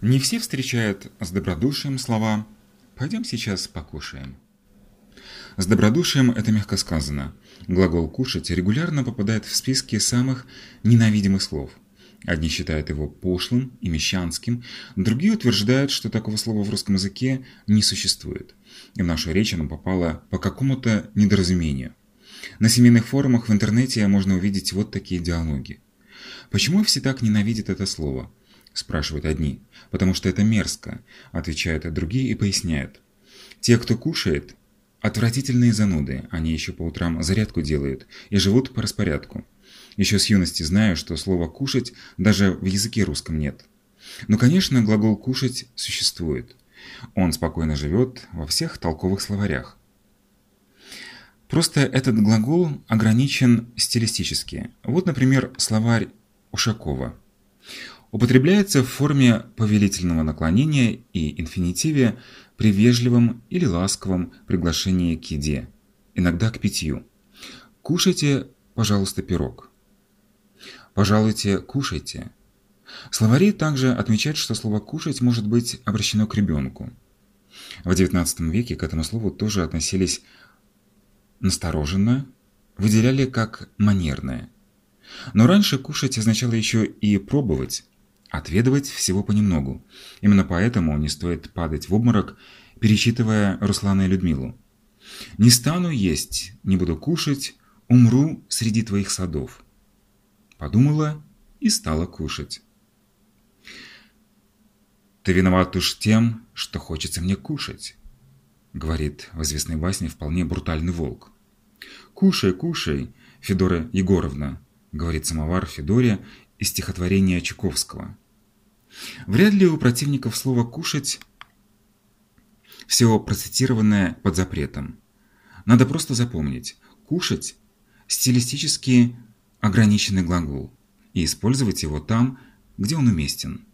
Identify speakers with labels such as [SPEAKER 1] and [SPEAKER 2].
[SPEAKER 1] Не все встречают с добродушием слова «пойдем сейчас покушаем». С добродушием это мягко сказано. Глагол «кушать» регулярно попадает в списки самых ненавидимых слов. Одни считают его пошлым и мещанским, другие утверждают, что такого слова в русском языке не существует. И в нашу речь оно попало по какому-то недоразумению. На семейных форумах в интернете можно увидеть вот такие диалоги. Почему все так ненавидят это слово? Спрашивают одни. «Потому что это мерзко», – отвечают другие и поясняют. «Те, кто кушает, отвратительные зануды, они еще по утрам зарядку делают и живут по распорядку. Еще с юности знаю, что слова «кушать» даже в языке русском нет. Но, конечно, глагол «кушать» существует. Он спокойно живет во всех толковых словарях. Просто этот глагол ограничен стилистически. Вот, например, словарь Ушакова. Употребляется в форме повелительного наклонения и инфинитиве при вежливом или ласковом приглашении к еде, иногда к питью. «Кушайте, пожалуйста, пирог». «Пожалуйте, кушайте». Словари также отмечают, что слово «кушать» может быть обращено к ребенку. В XIX веке к этому слову тоже относились настороженно, выделяли как манерное. Но раньше кушать означало еще и пробовать, Отведывать всего понемногу. Именно поэтому не стоит падать в обморок, перечитывая Руслана и Людмилу. «Не стану есть, не буду кушать, умру среди твоих садов». Подумала и стала кушать. «Ты виноват уж тем, что хочется мне кушать», — говорит в известной басне вполне брутальный волк. «Кушай, кушай, Федора Егоровна», — говорит самовар Федоре из стихотворения Чуковского. Вряд ли у противников слово «кушать» все процитированное под запретом. Надо просто запомнить, кушать – стилистически ограниченный глагол, и использовать его там, где он уместен.